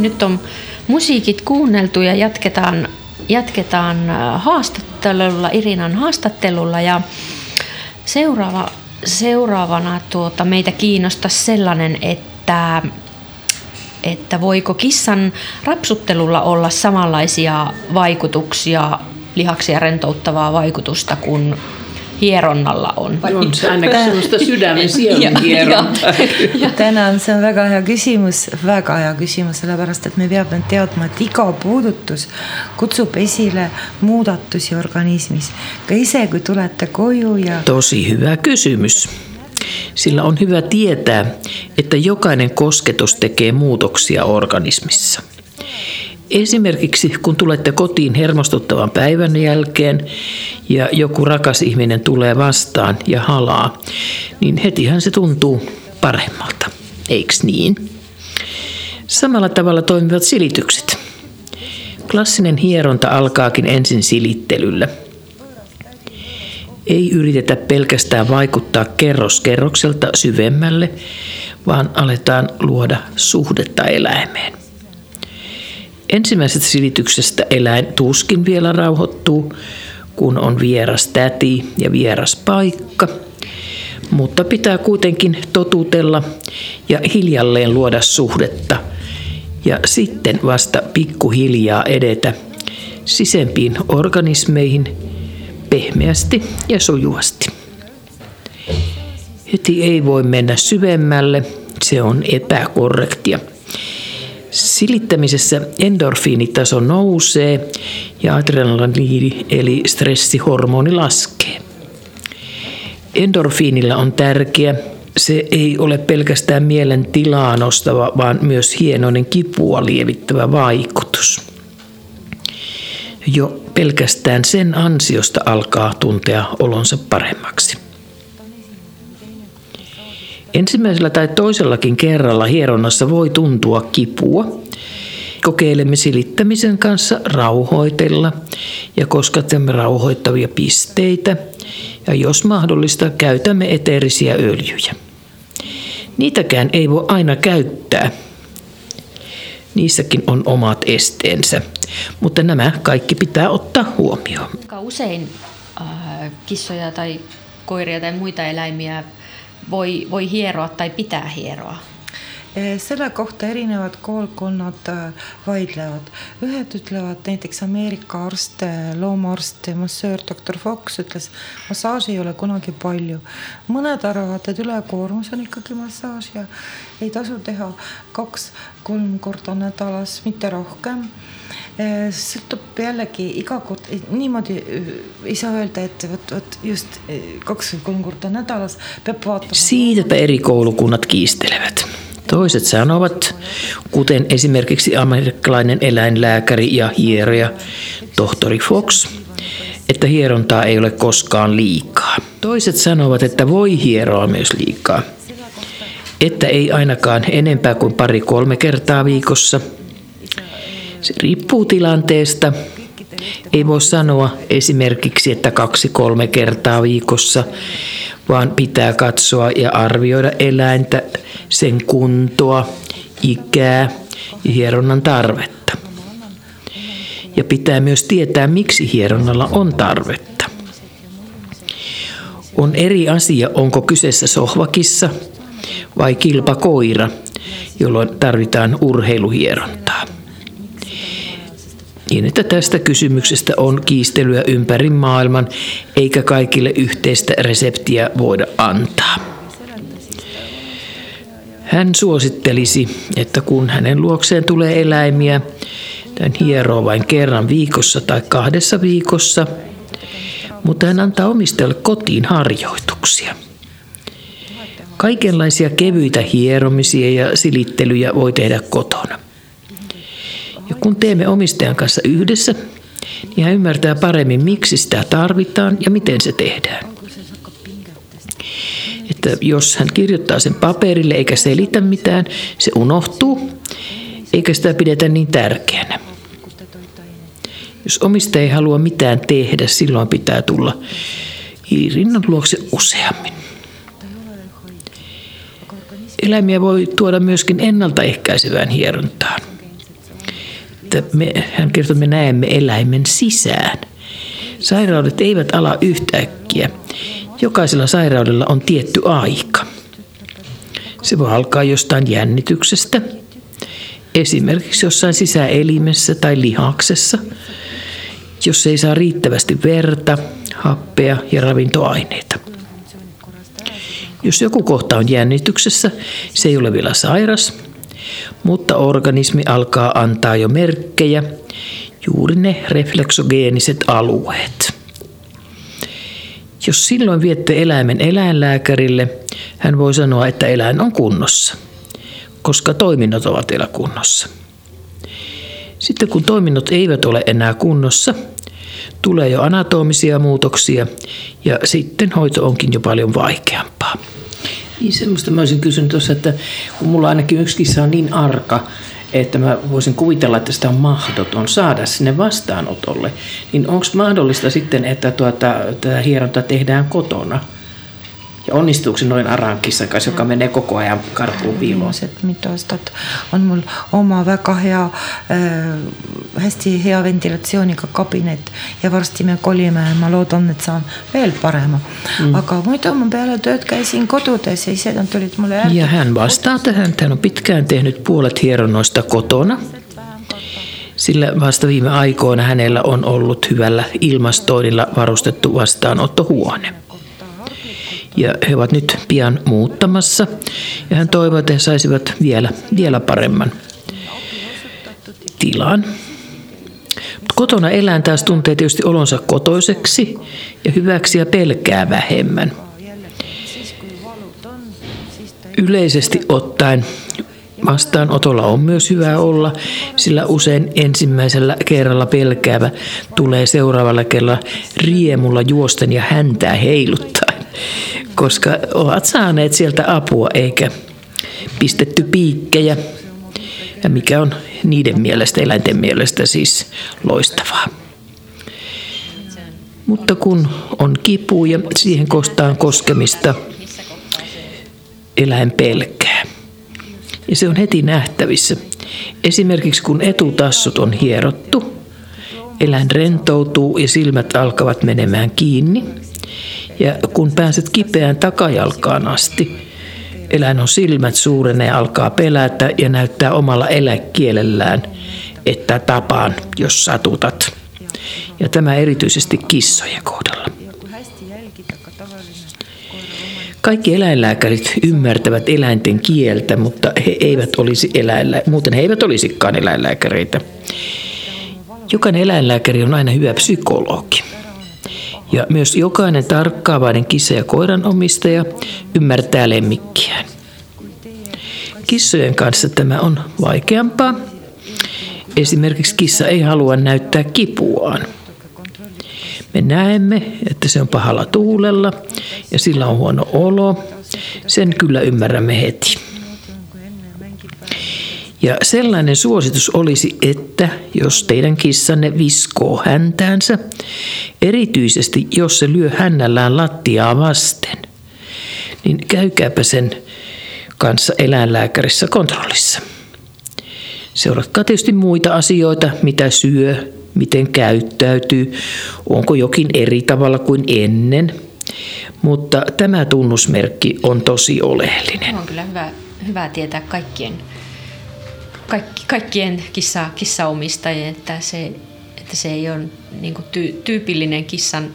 Niin, nyt on musiikit kuunneltu ja jatketaan, jatketaan äh, haastattelulla, Irinan haastattelulla. Ja seuraava, seuraavana tuota, meitä kiinnostaa sellainen, että että voiko kissan rapsuttelulla olla samanlaisia vaikutuksia, lihaksia rentouttavaa vaikutusta kuin hieronnalla on. on se ainakin sellaista sydämen sielun hierontaa. tänan, see on väga hea küsimus, väga hea küsimus, sellepärast et me peame teadma, et iga puudutus kutsub esile muudatusi organismis. ka ise, kui tulete koju ja... Tosi hyvä kysymys. Sillä on hyvä tietää, että jokainen kosketus tekee muutoksia organismissa. Esimerkiksi kun tulette kotiin hermostuttavan päivän jälkeen ja joku rakas ihminen tulee vastaan ja halaa, niin hetihän se tuntuu paremmalta, eiks niin? Samalla tavalla toimivat silitykset. Klassinen hieronta alkaakin ensin silittelyllä. Ei yritetä pelkästään vaikuttaa kerros kerrokselta syvemmälle, vaan aletaan luoda suhdetta eläimeen. Ensimmäisestä silityksestä eläin tuskin vielä rauhoittuu, kun on vieras täti ja vieras paikka, mutta pitää kuitenkin totutella ja hiljalleen luoda suhdetta ja sitten vasta pikkuhiljaa edetä sisempiin organismeihin pehmeästi ja sujuvasti. Heti ei voi mennä syvemmälle, se on epäkorrektia. Silittämisessä endorfiinitaso nousee ja adrenaliini eli stressihormoni laskee. Endorfiinilla on tärkeä, se ei ole pelkästään mielen tilaa nostava, vaan myös hienoinen kipua lievittävä vaikutus. Jo pelkästään sen ansiosta alkaa tuntea olonsa paremmaksi. Ensimmäisellä tai toisellakin kerralla hieronnassa voi tuntua kipua. Kokeilemme silittämisen kanssa rauhoitella ja koskatamme rauhoittavia pisteitä ja jos mahdollista käytämme eteerisiä öljyjä. Niitäkään ei voi aina käyttää. Niissäkin on omat esteensä, mutta nämä kaikki pitää ottaa huomioon. Usein äh, kissoja tai koiria tai muita eläimiä voi, voi hieroa tai pitää hieroa? Eh, selle kohta erinevad koolkonnad äh, vaidlevad. ühed ütlevad näiteks Ameerika arst, loomaarst ja massöör doktor Fox ütles, massaaži ei ole kunagi palju. mõned arvavad, et ülekoormus on ikkagi massaaž ja ei tasu teha kaks-kolm korda nädalas, mitte rohkem Äh, sõltub jällegi iga kord niimoodi äh, ei saa öelda, et vot, vot just äh, kaks või kolm korda nädalas peab vaatama. Siitäpä eri koulukunnat kiistelevät. Toiset sanovat, kuten esimerkiksi amerikkalainen eläinlääkäri ja hieroja tohtori Fox, että hierontaa ei ole koskaan liikaa. Toiset sanovat, että voi hieroa myös liikaa. Että ei ainakaan enempää kuin pari-kolme kertaa viikossa – se riippuu tilanteesta. Ei voi sanoa esimerkiksi, että kaksi-kolme kertaa viikossa, vaan pitää katsoa ja arvioida eläintä, sen kuntoa, ikää ja hieronnan tarvetta. Ja pitää myös tietää, miksi hieronnalla on tarvetta. On eri asia, onko kyseessä sohvakissa vai kilpakoira, jolloin tarvitaan urheiluhierontaa. Niin, että tästä kysymyksestä on kiistelyä ympäri maailman, eikä kaikille yhteistä reseptiä voida antaa. Hän suosittelisi, että kun hänen luokseen tulee eläimiä, hän hieroo vain kerran viikossa tai kahdessa viikossa, mutta hän antaa omistajalle kotiin harjoituksia. Kaikenlaisia kevyitä hieromisia ja silittelyjä voi tehdä kotona. Ja kun teemme omistajan kanssa yhdessä, niin hän ymmärtää paremmin, miksi sitä tarvitaan ja miten se tehdään. Että jos hän kirjoittaa sen paperille eikä selitä mitään, se unohtuu, eikä sitä pidetä niin tärkeänä. Jos omistaja ei halua mitään tehdä, silloin pitää tulla hiirinnan luokse useammin. Eläimiä voi tuoda myöskin ennaltaehkäisevään hierontaan. Että me, hän kertoo, että me näemme eläimen sisään. Sairaudet eivät ala yhtäkkiä. Jokaisella sairaudella on tietty aika. Se voi alkaa jostain jännityksestä, esimerkiksi jossain sisäelimessä tai lihaksessa, jos ei saa riittävästi verta, happea ja ravintoaineita. Jos joku kohta on jännityksessä, se ei ole vielä sairas, mutta organismi alkaa antaa jo merkkejä, juuri ne refleksogeeniset alueet. Jos silloin viette eläimen eläinlääkärille, hän voi sanoa, että eläin on kunnossa, koska toiminnot ovat vielä kunnossa. Sitten kun toiminnot eivät ole enää kunnossa, tulee jo anatomisia muutoksia ja sitten hoito onkin jo paljon vaikeampaa. Niin semmoista mä olisin kysynyt tuossa, että kun mulla ainakin yksi kissa on niin arka, että mä voisin kuvitella, että sitä on mahdoton saada sinne vastaanotolle, niin onko mahdollista sitten, että tuota, tätä hieronta tehdään kotona? Ja onnistuuko se noin arankissa kanssa, joka menee koko ajan karkuun piiloon? mitostat on mul oma väga hea äh,, hästi hea ventilatsiooniga kabinet ja varsti me kolime ja ma loodan, et saan veel parema mm.. aga muidu ma peale tööd käisin kodudes ja ise nad tulid mulle järgi. Ja hän vastaa tähän, hän on pitkään tehnyt puolet hieronnoista kotona. Sillä vasta viime aikoina hänellä on ollut hyvällä ilmastoinnilla varustettu vastaanottohuone ja he ovat nyt pian muuttamassa. Ja hän toivoo, että he saisivat vielä, vielä paremman tilan. Kotona eläin taas tuntee tietysti olonsa kotoiseksi ja hyväksi ja pelkää vähemmän. Yleisesti ottaen Vastaanotolla on myös hyvä olla, sillä usein ensimmäisellä kerralla pelkäävä tulee seuraavalla kerralla riemulla juosten ja häntää heiluttaen koska ovat saaneet sieltä apua eikä pistetty piikkejä, ja mikä on niiden mielestä, eläinten mielestä siis loistavaa. Mutta kun on kipu ja siihen kostaan koskemista, eläin pelkää. Ja se on heti nähtävissä. Esimerkiksi kun etutassut on hierottu, eläin rentoutuu ja silmät alkavat menemään kiinni – ja kun pääset kipeään takajalkaan asti, eläin on silmät suurena ja alkaa pelätä ja näyttää omalla eläkielellään, että tapaan, jos satutat. Ja tämä erityisesti kissojen kohdalla. Kaikki eläinlääkärit ymmärtävät eläinten kieltä, mutta he eivät olisi eläinlä... muuten he eivät olisikaan eläinlääkäreitä. Jokainen eläinlääkäri on aina hyvä psykologi. Ja myös jokainen tarkkaavainen kissa- ja koiran omistaja ymmärtää lemmikkiään. Kissojen kanssa tämä on vaikeampaa. Esimerkiksi kissa ei halua näyttää kipuaan. Me näemme, että se on pahalla tuulella ja sillä on huono olo. Sen kyllä ymmärrämme heti. Ja sellainen suositus olisi, että jos teidän kissanne viskoo häntäänsä, erityisesti jos se lyö hännällään lattiaa vasten, niin käykääpä sen kanssa eläinlääkärissä kontrollissa. Seuratkaa tietysti muita asioita, mitä syö, miten käyttäytyy, onko jokin eri tavalla kuin ennen. Mutta tämä tunnusmerkki on tosi oleellinen. On kyllä hyvä, hyvä tietää kaikkien kaikki, kaikkien kissa, kissaomistajien, että se, että se ei ole niin kuin tyy, tyypillinen kissan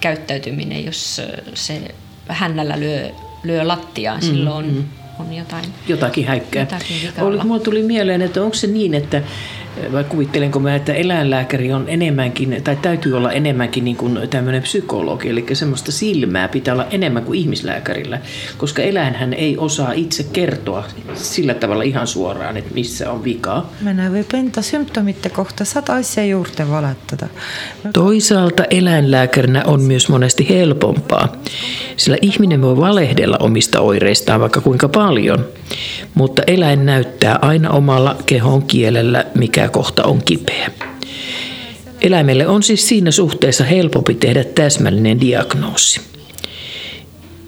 käyttäytyminen, jos se hännällä lyö, lyö lattiaan, mm, silloin mm. on jotain. Jotakin häikkää. Jotakin Oli, mulla tuli mieleen, että onko se niin, että vai kuvittelenko mä, että eläinlääkäri on enemmänkin, tai täytyy olla enemmänkin niin kuin tämmöinen psykologi, eli semmoista silmää pitää olla enemmän kuin ihmislääkärillä, koska eläinhän ei osaa itse kertoa sillä tavalla ihan suoraan, että missä on vikaa. Mennään võib enda symptomite kohta sata asiaa juurde valettada. Toisaalta eläinlääkärinä on myös monesti helpompaa, sillä ihminen voi valehdella omista oireistaan vaikka kuinka paljon, mutta eläin näyttää aina omalla kehon kielellä, mikä kohta on kipeä. Eläimelle on siis siinä suhteessa helpompi tehdä täsmällinen diagnoosi.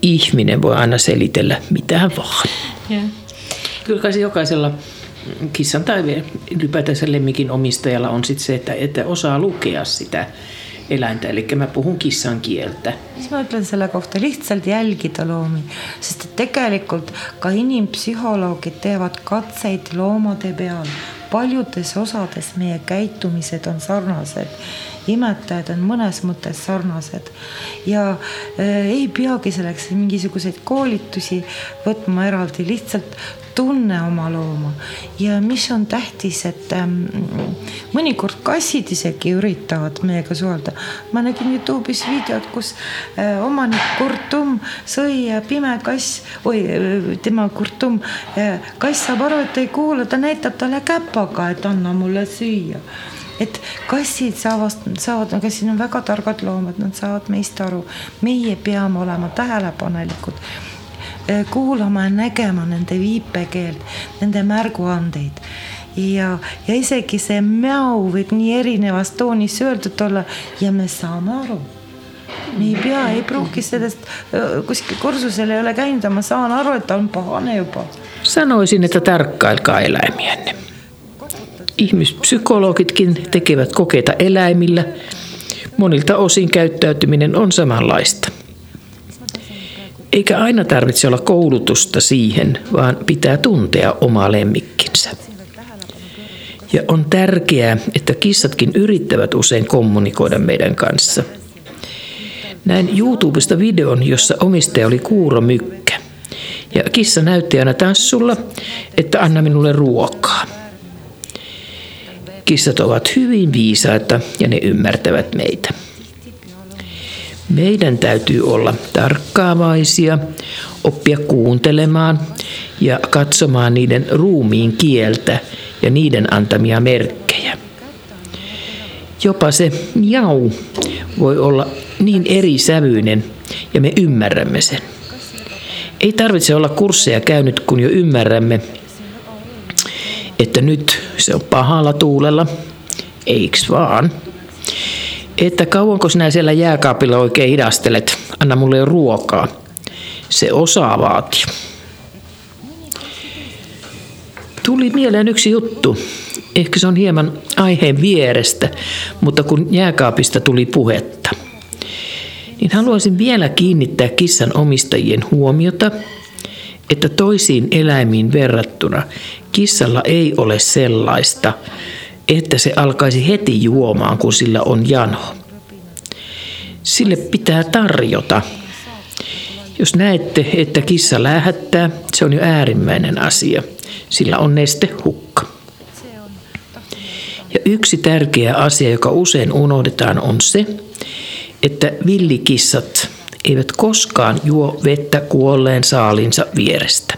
Ihminen voi aina selitellä mitä vaan. Yeah. Kyllä kai se jokaisella kissan tai ylipäätänsä lemmikin omistajalla on sitten se, että, että osaa lukea sitä eläintä, eli mä puhun kissan kieltä. mis ma ütlen selle kohta, lihtsalt jälgida loomi, sest et tegelikult ka inimpsühholoogid teevad katseid loomade peal. Paljudes osades meie käitumised on sarnased imetajad on mõnes mõttes sarnased. Ja äh, ei peagi selleks mingisuguseid koolitusi võtma eraldi, lihtsalt tunne oma looma. Ja mis on tähtis, et ähm, mõnikord kassid isegi üritavad meiega suhelda. ma nägin Youtube'is videot, kus äh, omanik Kurtum sõi ja pime kass, oi äh, tema Kurtum äh,, kass saab aru, et ei kuula, ta näitab talle käpaga, et anna mulle süüa et kassid saavad, saavad, kassid on väga targad loomad, nad saavad meist aru. meie peame olema tähelepanelikud, eh, kuulama ja nägema nende viipekeelt, nende märguandeid ja, ja isegi see mäu võib nii erinevas toonis öeldud olla ja me saame aru me ei pea, ei pruugi sellest eh, kuskil kursusel ei ole käinud ja ma saan aru, et ta on pahane juba. Sanoisin, että tarkkailkaa eläimiänne. Ihmispsykologitkin tekevät kokeita eläimillä. Monilta osin käyttäytyminen on samanlaista. Eikä aina tarvitse olla koulutusta siihen, vaan pitää tuntea oma lemmikkinsä. Ja on tärkeää, että kissatkin yrittävät usein kommunikoida meidän kanssa. Näin YouTubesta videon, jossa omistaja oli kuuromykkä. Ja kissa näytti aina tassulla, että anna minulle ruokaa. Kissat ovat hyvin viisaita ja ne ymmärtävät meitä. Meidän täytyy olla tarkkaavaisia, oppia kuuntelemaan ja katsomaan niiden ruumiin kieltä ja niiden antamia merkkejä. Jopa se jau voi olla niin eri sävyinen ja me ymmärrämme sen. Ei tarvitse olla kursseja käynyt, kun jo ymmärrämme, että nyt se on pahalla tuulella, eiks vaan? Että kauanko sinä siellä jääkaapilla oikein hidastelet, anna mulle ruokaa. Se osaa vaatia. Tuli mieleen yksi juttu. Ehkä se on hieman aiheen vierestä, mutta kun jääkaapista tuli puhetta, niin haluaisin vielä kiinnittää kissan omistajien huomiota, että toisiin eläimiin verrattuna Kissalla ei ole sellaista, että se alkaisi heti juomaan, kun sillä on jano. Sille pitää tarjota. Jos näette, että kissa lähettää, se on jo äärimmäinen asia. Sillä on nestehukka. Ja yksi tärkeä asia, joka usein unohdetaan, on se, että villikissat eivät koskaan juo vettä kuolleen saalinsa vierestä.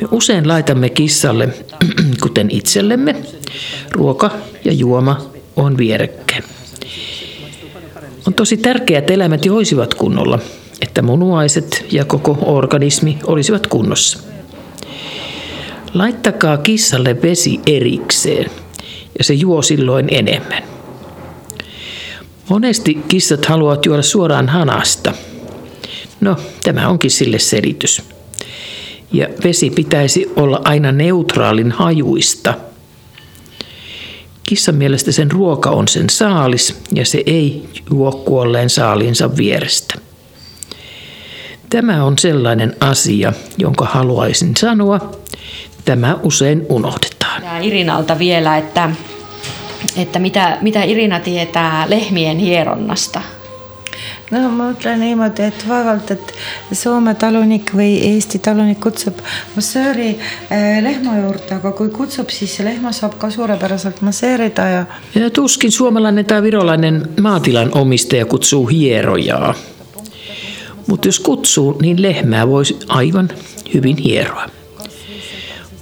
Me usein laitamme kissalle, kuten itsellemme, ruoka ja juoma on vierekkäin. On tosi tärkeää, että eläimet joisivat kunnolla, että munuaiset ja koko organismi olisivat kunnossa. Laittakaa kissalle vesi erikseen ja se juo silloin enemmän. Monesti kissat haluavat juoda suoraan hanasta. No, tämä onkin sille selitys. Ja vesi pitäisi olla aina neutraalin hajuista. Kissan mielestä sen ruoka on sen saalis ja se ei juo kuolleen saalinsa vierestä. Tämä on sellainen asia, jonka haluaisin sanoa. Tämä usein unohdetaan. Ja Irinalta vielä, että, että mitä, mitä Irina tietää lehmien hieronnasta? no ma ütlen niimoodi, et vaevalt, et Soome talunik või Eesti talunik kutsub massööri äh, lehma juurde, aga kui kutsub, siis see lehma saab ka suurepäraselt masseerida ja. ja tuskin suomalainen tai virolainen maatilan omistaja kutsuu hierojaa. Mutta jos kutsuu, niin lehmää voisi aivan hyvin hieroa.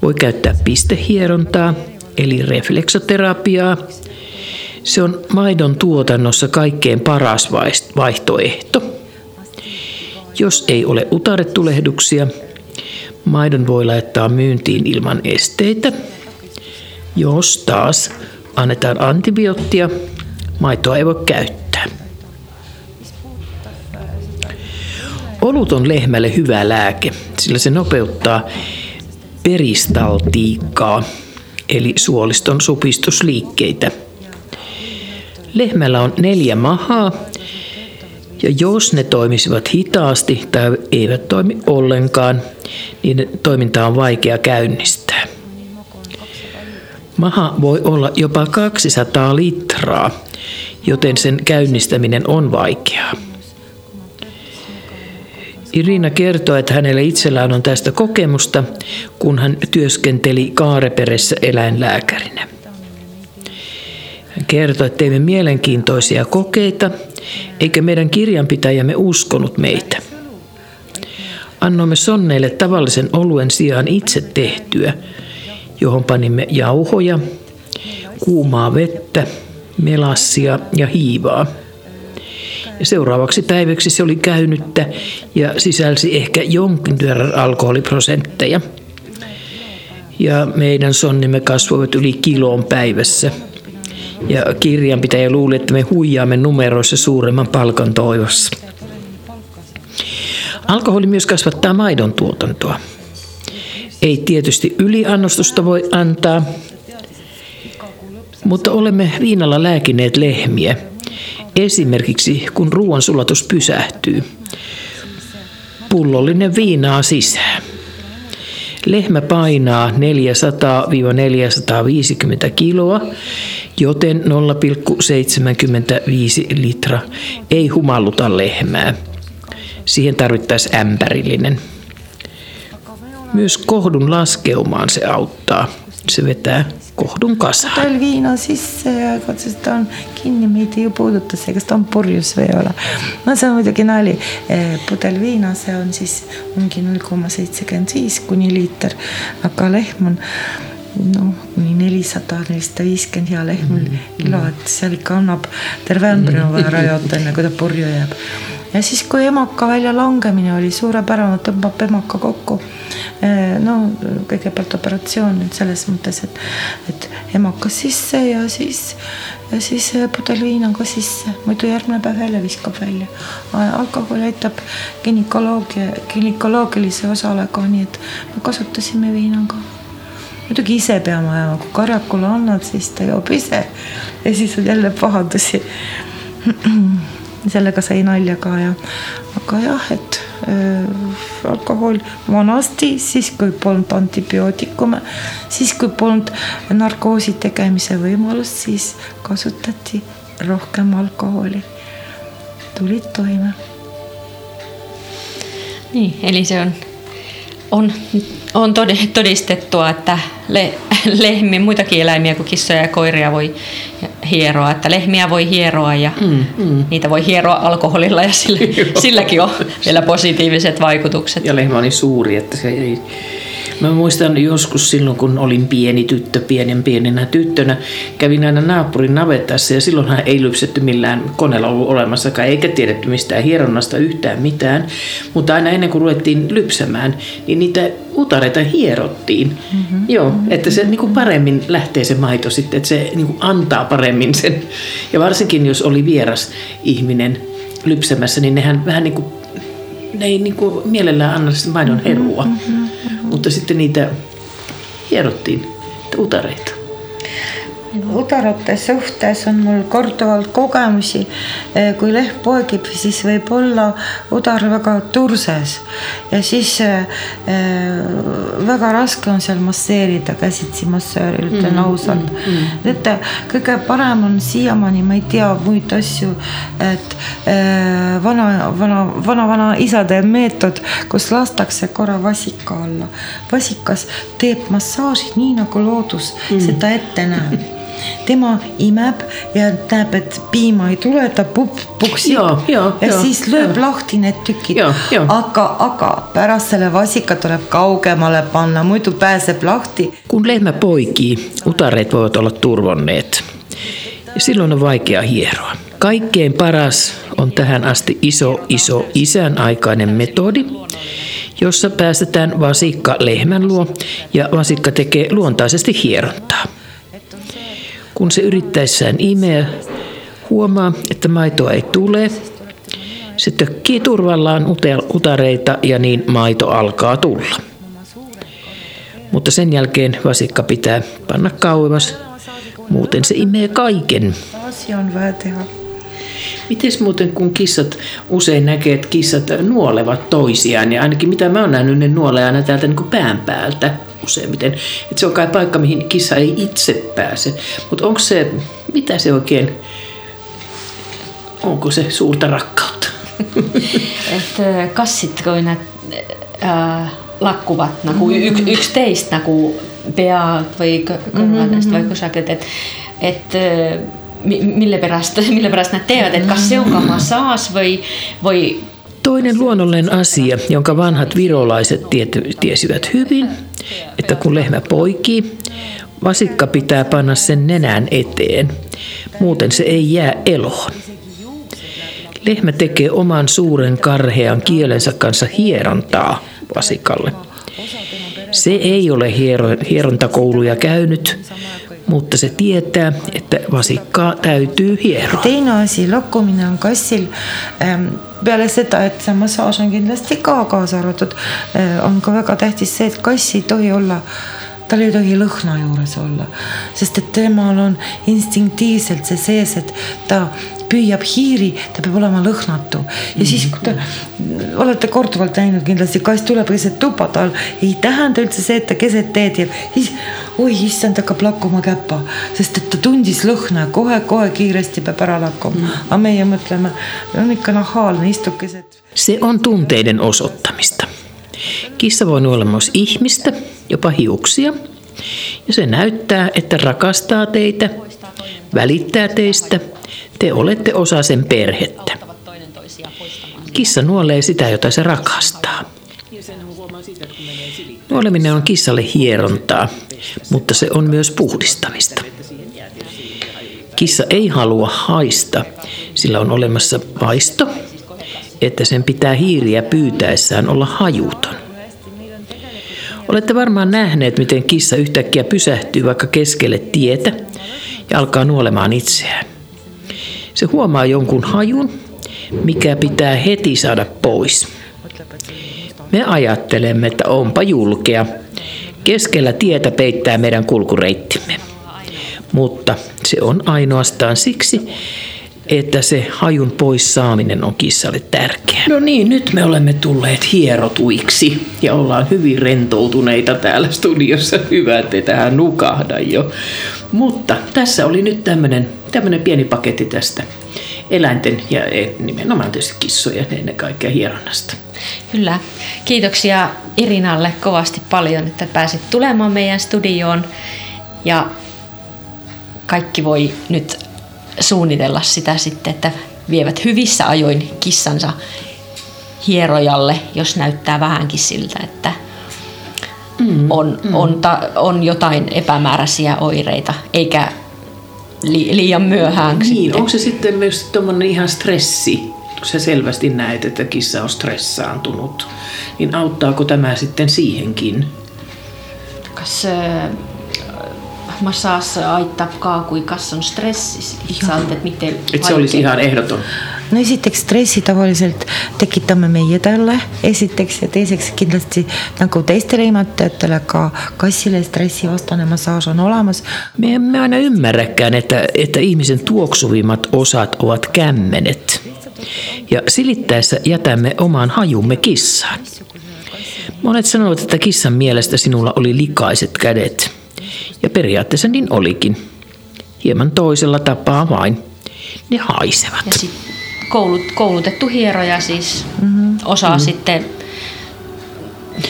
Voi käyttää pistehierontaa, eli refleksoterapiaa, se on maidon tuotannossa kaikkein paras vaihtoehto. Jos ei ole utaretulehduksia, maidon voi laittaa myyntiin ilman esteitä. Jos taas annetaan antibioottia, maitoa ei voi käyttää. Olut on lehmälle hyvä lääke, sillä se nopeuttaa peristaltiikkaa, eli suoliston supistusliikkeitä. Lehmällä on neljä mahaa, ja jos ne toimisivat hitaasti tai eivät toimi ollenkaan, niin toiminta on vaikea käynnistää. Maha voi olla jopa 200 litraa, joten sen käynnistäminen on vaikeaa. Irina kertoo, että hänellä itsellään on tästä kokemusta, kun hän työskenteli Kaareperessä eläinlääkärinä. Hän kertoi, että teimme mielenkiintoisia kokeita, eikä meidän kirjanpitäjämme uskonut meitä. Annoimme sonneille tavallisen oluen sijaan itse tehtyä, johon panimme jauhoja, kuumaa vettä, melassia ja hiivaa. Ja seuraavaksi päiväksi se oli käynyttä ja sisälsi ehkä jonkin verran alkoholiprosentteja. Ja meidän sonnimme kasvoivat yli kiloon päivässä. Ja kirjanpitäjä luuli, että me huijaamme numeroissa suuremman palkan toivossa. Alkoholi myös kasvattaa maidon tuotantoa. Ei tietysti yliannostusta voi antaa, mutta olemme viinalla lääkineet lehmiä. Esimerkiksi kun ruoansulatus pysähtyy. Pullollinen viinaa sisään. Lehmä painaa 400-450 kiloa, joten 0,75 litra ei humalluta lehmää. Siihen tarvittaisiin ämpärillinen. Myös kohdun laskeumaan se auttaa. Se vetää kohdun kasaan. Tal viina sisse ja katsotaan, ta on kinni, meitä ju puudutas, ega ta on purjus või ei ole. no see on muidugi nali. pudel viina, see on siis ongi null koma seitsekümmend viis kuni liiter, aga lehm on noh, kuni nelisada, nelisada viiskümmend hea lehm mm -hmm. kilo, et seal ikka annab terve ämbri on vaja rajata, enne kui ta purju jääb ja siis, kui emaka väljalangemine oli suurepärane, tõmbab emaka kokku. Eh, no kõigepealt operatsioon nüüd selles mõttes, et, et emakas sisse ja siis, ja siis pudel viina ka sisse, muidu järgmine päev jälle viskab välja. alkohol aitab günekoloogia, gümnikoloogilise osalega, nii et me kasutasime viina ka muidugi ise peame ajama, kui karjakule annad, siis ta joob ise ja siis on jälle pahandusi sellega sai nalja ka ja aga jah, et äh, alkohol vanasti, siis kui polnud antibiootikume, siis kui polnud narkoosi tegemise võimalust, siis kasutati rohkem alkoholi. tulid toime. nii, eli see on, on, on todistettua, että le, lehmiä, muitakin eläimiä kuin kissoja ja koiria voi hieroa, että lehmiä voi hieroa ja mm, mm. niitä voi hieroa alkoholilla ja sillä, silläkin on vielä positiiviset vaikutukset. Ja lehmä on niin suuri, että se ei Mä muistan joskus silloin, kun olin pieni tyttö, pienen pienenä tyttönä, kävin aina naapurin navetassa ja silloinhan ei lypsetty millään koneella ollut olemassakaan, eikä tiedetty mistään hieronnasta yhtään mitään. Mutta aina ennen kuin ruvettiin lypsämään, niin niitä utareita hierottiin. Mm-hmm. Joo, että se niin kuin paremmin lähtee se maito sitten, että se niin kuin antaa paremmin sen. Ja varsinkin jos oli vieras ihminen lypsämässä, niin nehän vähän niin kuin, ne ei niin kuin mielellään anna sitä maidon herua. Mm-hmm. Mutta sitten niitä hierottiin, utareita. Udarate suhtes on mul korduvalt kogemusi. Eh, kui lehm poegib, siis võib olla udar väga turses ja siis äh, väga raske on seal masseerida käsitsi massööril, ütlen mm, ausalt mm,. Mm. et kõige parem on siiamaani, ma ei tea muid asju, et vana, vana, vana-vana isade meetod, kus lastakse korra vasika alla. vasikas teeb massaaži nii nagu loodus mm. seda ette näeb tema imeb ja näeb, et piima ei tule, ta pup-, puksib ja, ja, ja, ja siis lööb ja. lahti need tükid. aga, aga pärast selle vasika tuleb kaugemale panna, muidu pääseb lahti. Kun lehmä poikii, utareet voivat olla turvonneet. Ja silloin on vaikea hieroa. Kaikkein paras on tähän asti iso, iso isän aikainen metodi, jossa päästetään vasikka lehmän luo ja vasikka tekee luontaisesti hierontaa. Kun se yrittäessään imeä, huomaa, että maitoa ei tule. Se tökkii turvallaan utareita ja niin maito alkaa tulla. Mutta sen jälkeen vasikka pitää panna kauemmas, muuten se imee kaiken. Miten muuten, kun kissat usein näkee, että kissat nuolevat toisiaan, ja ainakin mitä mä oon nähnyt, ne nuolee aina täältä niin kuin pään päältä useimmiten. Että se on kai paikka, mihin kissa ei itse pääse. Mutta onko se, mitä se oikein, onko se suurta rakkautta? että kassit, kun ne äh, lakkuvat, nagu mm -hmm. üks, üksteist nagu pead või kõrvadest mm -hmm. või kusagil, et, et mille pärast, mille pärast nad teevad, että kas se on ka massaaž või, või Toinen luonnollinen asia, jonka vanhat virolaiset tiesivät hyvin, että kun lehmä poikii, vasikka pitää panna sen nenän eteen, muuten se ei jää eloon. Lehmä tekee oman suuren karhean kielensä kanssa hierontaa vasikalle. Se ei ole hierontakouluja käynyt, mutta se tietää, että vasikkaa täytyy hieroa. Teine asi, lakkuminen on kassil ähm, peale seda, et see massaaž on kindlasti ka kaasa arvatud, äh, on ka väga tähtis see, et kass ei tohi olla tal ei tohi lõhna juures olla, sest et temal on instinktiivselt see sees, et ta püüab hiiri, ta peab olema lõhnatu ja siis, kui te olete korduvalt näinud kindlasti, kass tuleb keset tuba, tal ei tähenda üldse see, et ta keset teed jääb, siis oi issand, hakkab lakkuma käpa, sest et ta tundis lõhna ja kohe-kohe kiiresti peab ära lakkuma mm.. aga meie mõtleme, on ikka nahaalne, istub keset. Se on tunteiden osoittamista. Kissa voi olla myös ihmistä, jopa hiuksia. Ja se näyttää, että rakastaa teitä, välittää teistä – te olette osa sen perhettä. Kissa nuolee sitä, jota se rakastaa. Nuoleminen on kissalle hierontaa, mutta se on myös puhdistamista. Kissa ei halua haista, sillä on olemassa paisto, että sen pitää hiiriä pyytäessään olla hajuton. Olette varmaan nähneet, miten kissa yhtäkkiä pysähtyy vaikka keskelle tietä ja alkaa nuolemaan itseään. Se huomaa jonkun hajun, mikä pitää heti saada pois. Me ajattelemme, että onpa julkea. Keskellä tietä peittää meidän kulkureittimme. Mutta se on ainoastaan siksi, että se hajun pois saaminen on kissalle tärkeää. No niin, nyt me olemme tulleet hierotuiksi ja ollaan hyvin rentoutuneita täällä studiossa. Hyvä, ettei tähän nukahda jo. Mutta tässä oli nyt tämmöinen tämmöinen pieni paketti tästä eläinten ja e, nimenomaan tietysti kissojen ennen kaikkea hieronnasta. Kyllä. Kiitoksia Irinalle kovasti paljon, että pääsit tulemaan meidän studioon. Ja kaikki voi nyt suunnitella sitä sitten, että vievät hyvissä ajoin kissansa hierojalle, jos näyttää vähänkin siltä, että mm, on, mm. On, ta, on jotain epämääräisiä oireita, eikä li, liian myöhään. Niin, sitten. onko se sitten myös tuommoinen ihan stressi, kun sä selvästi näet, että kissa on stressaantunut, niin auttaako tämä sitten siihenkin? Kas massage aitab ka, kui kas on stressis et mitte... Et see olisi ihan ehdoton? no esiteks stressi tavaliselt tekitame meie talle, esiteks ja teiseks kindlasti nagu teistele imetajatele ka kassille stressivastane massaaž on olemas. Me emme aina ymmärräkään, että, että ihmisen tuoksuvimmat osat ovat kämmenet. Ja silittäessä jätämme oman hajumme kissaan. Monet sanovat, että kissan mielestä sinulla oli likaiset kädet. Ja periaatteessa niin olikin. Hieman toisella tapaa vain. Ne haisevat. Ja sit koulut, koulutettu hieroja siis mm-hmm. osaa mm-hmm. sitten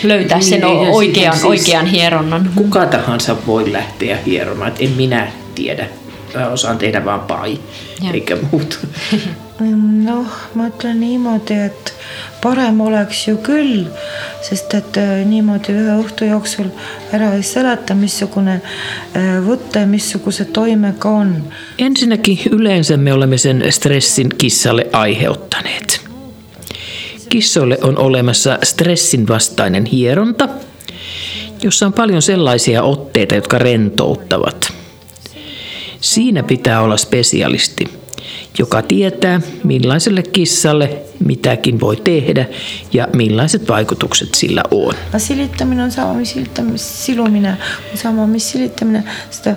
löytää niin, sen oikean, siis oikean hieronnan. Kuka tahansa voi lähteä hieromaan, en minä tiedä. Mä osaan tehdä vaan pai, ja. eikä muut. noh, ma ütlen niimoodi, et parem oleks ju küll, sest et äh, niimoodi ühe õhtu jooksul ära ei seleta, missugune äh, võte, missuguse toimega on. Ensinnäkin yleensä me olemme sen stressin kissalle aiheuttaneet. Kissoille on olemassa stressin vastainen hieronta, jossa on paljon sellaisia otteita, jotka rentouttavat. Siinä pitää olla spesialisti – joka tietää, millaiselle kissalle mitäkin voi tehdä ja millaiset vaikutukset sillä on. Silittäminen on sama, mis silumine on sama, mis silittämine. Seda,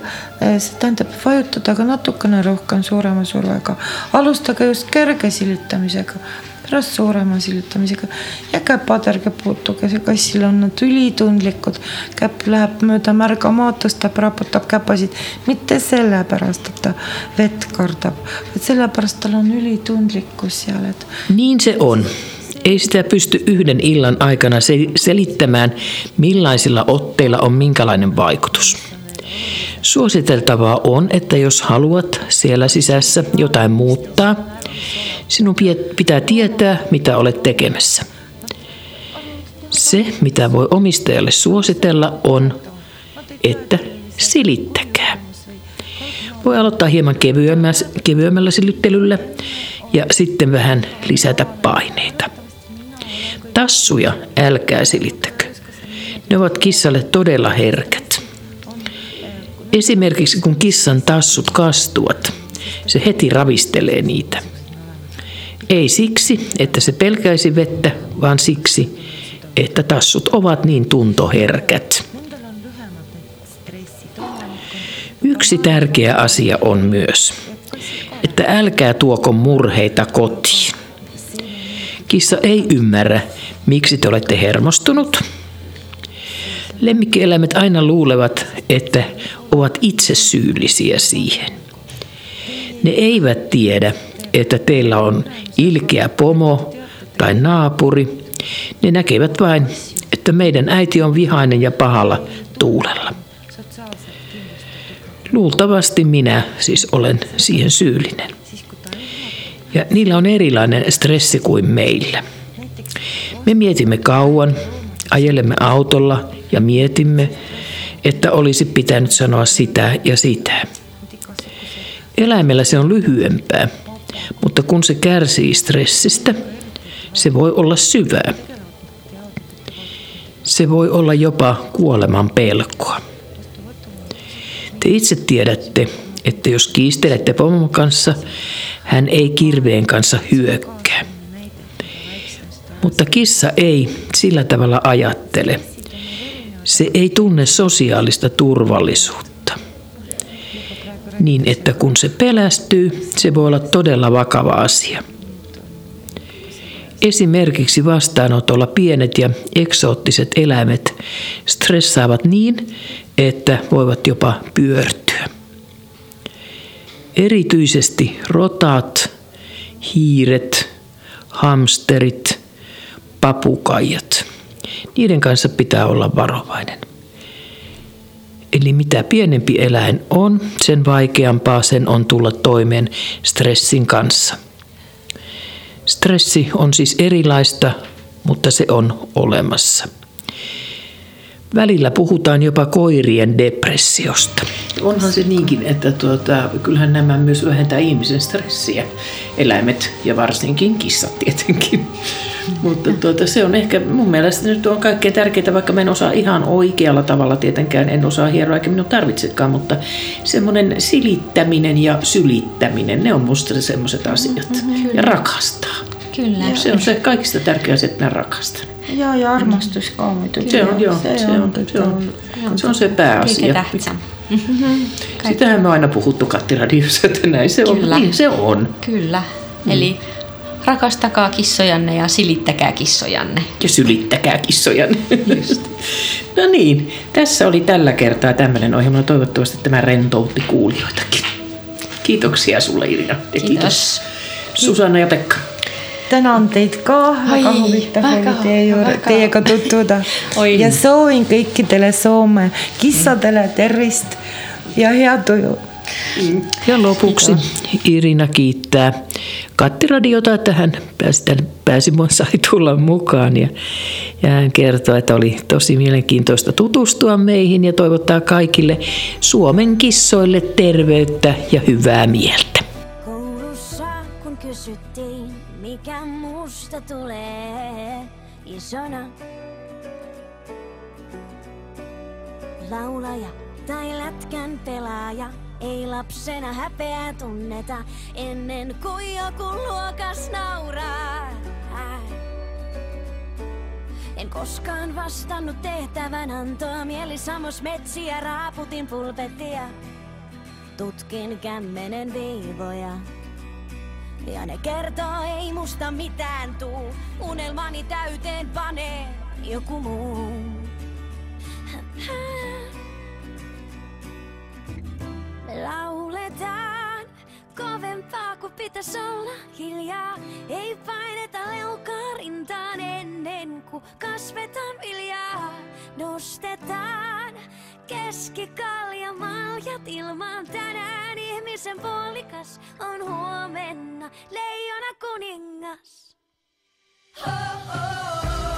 see tähendab vajutada natukene rohkem suurema survega. alustage just kerge silitamisega pärast suurema sillutamisega ja käpatarga puutuge, kassil on nad ülitundlikud. käpp läheb mööda märga maatust, ta raputab käpasid, mitte sellepärast, et ta vett kardab, vaid sellepärast tal on ylitundlikkus seal, et. niin se on. Ei sitä pysty yhden illan aikana selittämään, millaisilla otteilla on minkälainen vaikutus. Suositeltavaa on, että jos haluat siellä sisässä jotain muuttaa, sinun pitää tietää, mitä olet tekemässä. Se, mitä voi omistajalle suositella, on, että silittäkää. Voi aloittaa hieman kevyemmällä, silittelyllä ja sitten vähän lisätä paineita. Tassuja älkää silittäkö. Ne ovat kissalle todella herkät. Esimerkiksi kun kissan tassut kastuvat, se heti ravistelee niitä. Ei siksi, että se pelkäisi vettä, vaan siksi, että tassut ovat niin tuntoherkät. Yksi tärkeä asia on myös, että älkää tuoko murheita kotiin. Kissa ei ymmärrä, miksi te olette hermostunut. Lemmikkieläimet aina luulevat, että ovat itse syyllisiä siihen. Ne eivät tiedä, että teillä on ilkeä pomo tai naapuri. Ne näkevät vain, että meidän äiti on vihainen ja pahalla tuulella. Luultavasti minä siis olen siihen syyllinen. Ja niillä on erilainen stressi kuin meillä. Me mietimme kauan, ajelemme autolla ja mietimme, että olisi pitänyt sanoa sitä ja sitä. Eläimellä se on lyhyempää, mutta kun se kärsii stressistä, se voi olla syvää. Se voi olla jopa kuoleman pelkoa. Te itse tiedätte, että jos kiistelette pomon kanssa, hän ei kirveen kanssa hyökkää. Mutta kissa ei sillä tavalla ajattele. Se ei tunne sosiaalista turvallisuutta niin että kun se pelästyy, se voi olla todella vakava asia. Esimerkiksi vastaanotolla pienet ja eksoottiset eläimet stressaavat niin, että voivat jopa pyörtyä. Erityisesti rotat, hiiret, hamsterit, papukaijat. Niiden kanssa pitää olla varovainen. Eli mitä pienempi eläin on, sen vaikeampaa sen on tulla toimeen stressin kanssa. Stressi on siis erilaista, mutta se on olemassa. Välillä puhutaan jopa koirien depressiosta. Onhan se niinkin, että tuota, kyllähän nämä myös vähentää ihmisen stressiä. Eläimet ja varsinkin kissat tietenkin. Mutta tuota, se on ehkä, mun mielestä nyt on kaikkein tärkeintä, vaikka mä en osaa ihan oikealla tavalla tietenkään, en osaa hieroa eikä minun tarvitsekaan, mutta semmoinen silittäminen ja sylittäminen, ne on musta semmoiset asiat. Mm-hmm, ja rakastaa. Kyllä. Ja se on se kaikista tärkeä asia, että mä rakastan. Joo, ja armastus. Se on, joo, se, se, on, on, se, on, se on se pääasia. Mm-hmm. Sitähän me aina puhuttu kattiradiossa, että näin se Kyllä. on. Niin se on. Kyllä. Mm. Eli rakastakaa kissojanne ja silittäkää kissojanne. Ja sylittäkää kissojanne. Just. no niin, tässä oli tällä kertaa tämmöinen ohjelma. Toivottavasti tämä rentoutti kuulijoitakin. Kiitoksia sulle Irina. Ja kiitos. kiitos. Susanna ja Pekka. Tänan teid ka, väga huvitav oli teie juurde, teiega tutvuda. ja soovin kõikidele Soome. Kissadele tervist ja head tuju Ja lopuksi Irina kiittää Kattiradiota, että hän pääsi, pääsi sai tulla mukaan. Ja, ja hän kertoo, että oli tosi mielenkiintoista tutustua meihin ja toivottaa kaikille Suomen kissoille terveyttä ja hyvää mieltä. Mikä musta tulee isona. Laulaja tai lätkän pelaaja Ei lapsena häpeää tunneta ennen kuin joku luokas nauraa. En koskaan vastannut tehtävän antoa, mieli samos metsiä, raaputin pulpettia. Tutkin kämmenen viivoja. Ja ne kertoo ei musta mitään tuu, unelmani täyteen panee joku muu. Me lauletaan kovempaa kuin pitäis olla hiljaa. Ei paineta leukaa rintaan ennen kuin kasvetaan viljaa. Nostetaan keskikalja maljat ilmaan tänään. Ihmisen puolikas on huomenna leijona kuningas. Oh, oh.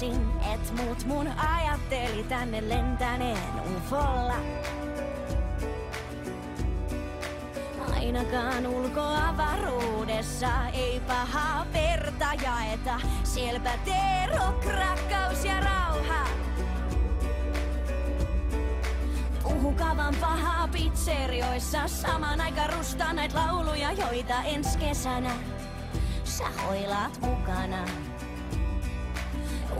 Pelkäsin, et muut mun ajatteli tänne lentäneen ufolla. Ainakaan ulkoavaruudessa ei pahaa verta jaeta. Sielpä terok, rakkaus ja rauha. Puhukavan pahaa pizzerioissa. Saman aika rustaa näitä lauluja, joita ensi kesänä sä hoilaat mukana.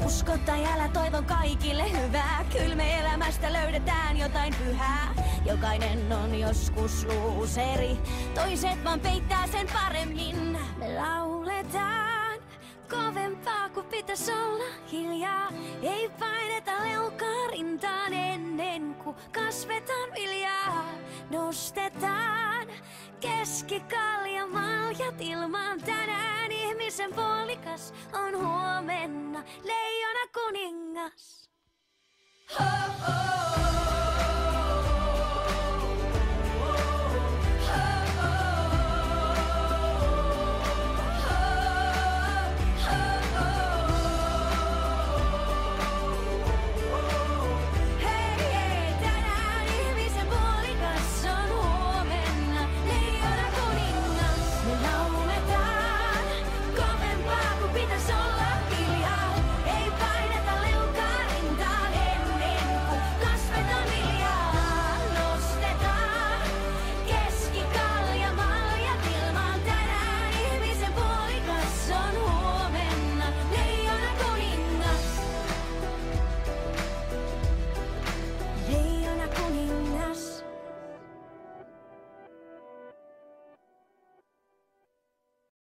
Usko tai älä toivon kaikille hyvää. Kyllä me elämästä löydetään jotain pyhää. Jokainen on joskus luuseri. Toiset vaan peittää sen paremmin. Me lauletaan kovempaa kuin pitäis olla hiljaa. Ei paineta leukaa rintaan ennen kuin kasvetaan viljaa. Nostetaan keskikalja maljat ilmaan tänään. Ihmisen puolikas on huomenna leijona kuningas. Oh, oh.